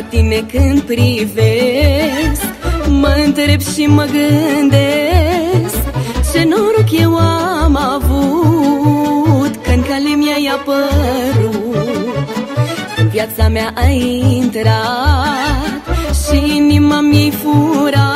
tine când privesc. Mă întreb și mă gândesc Ce noroc eu am avut Când cale mi-ai apărut În viața mea ai intrat Și inima mi-ai furat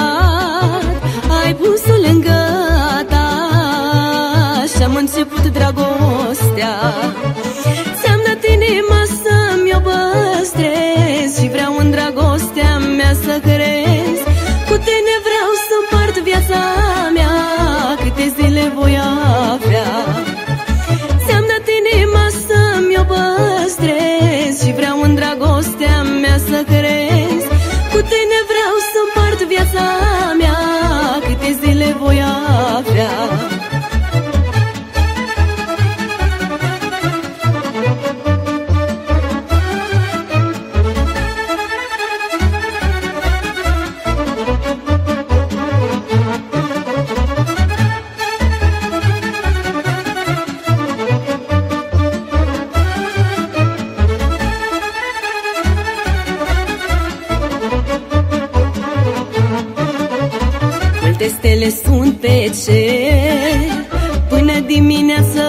stele sunt pe cer. Până dimineață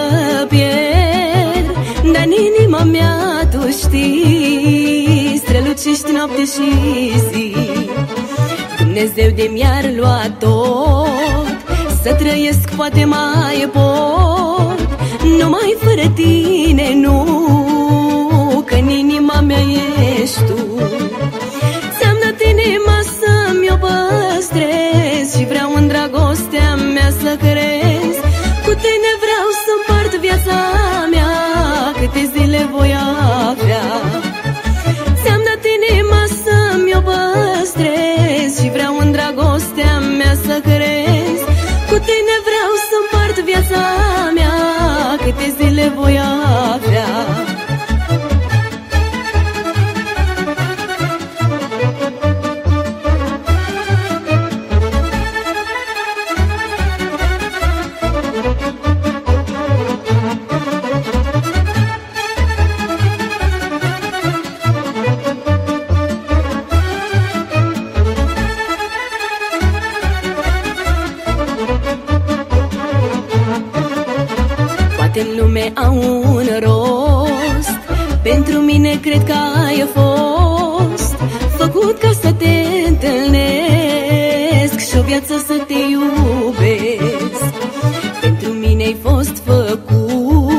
pierd Dar în inima mea tu știi. Strălucești noapte și zi. Dumnezeu de mi-ar lua tot. Să trăiesc poate mai pot. Numai fără tine nu Că în inima mea ești tu mea să crezi Cu tine vreau să împart viața mea Câte zile voi avea Ți-am dat inima să-mi o păstrez Și vreau în dragostea mea să crezi Cu tine vreau să împart viața mea Câte zile voi avea Toate în lume au un rost. Pentru mine cred că ai fost Făcut ca să te întâlnesc Și o viață să te iubesc. Pentru mine ai fost făcut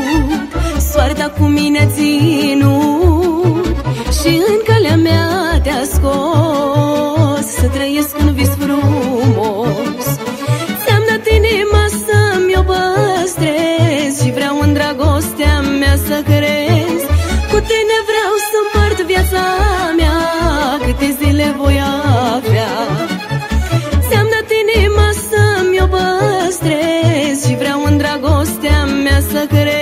Soarta cu mine ținut करे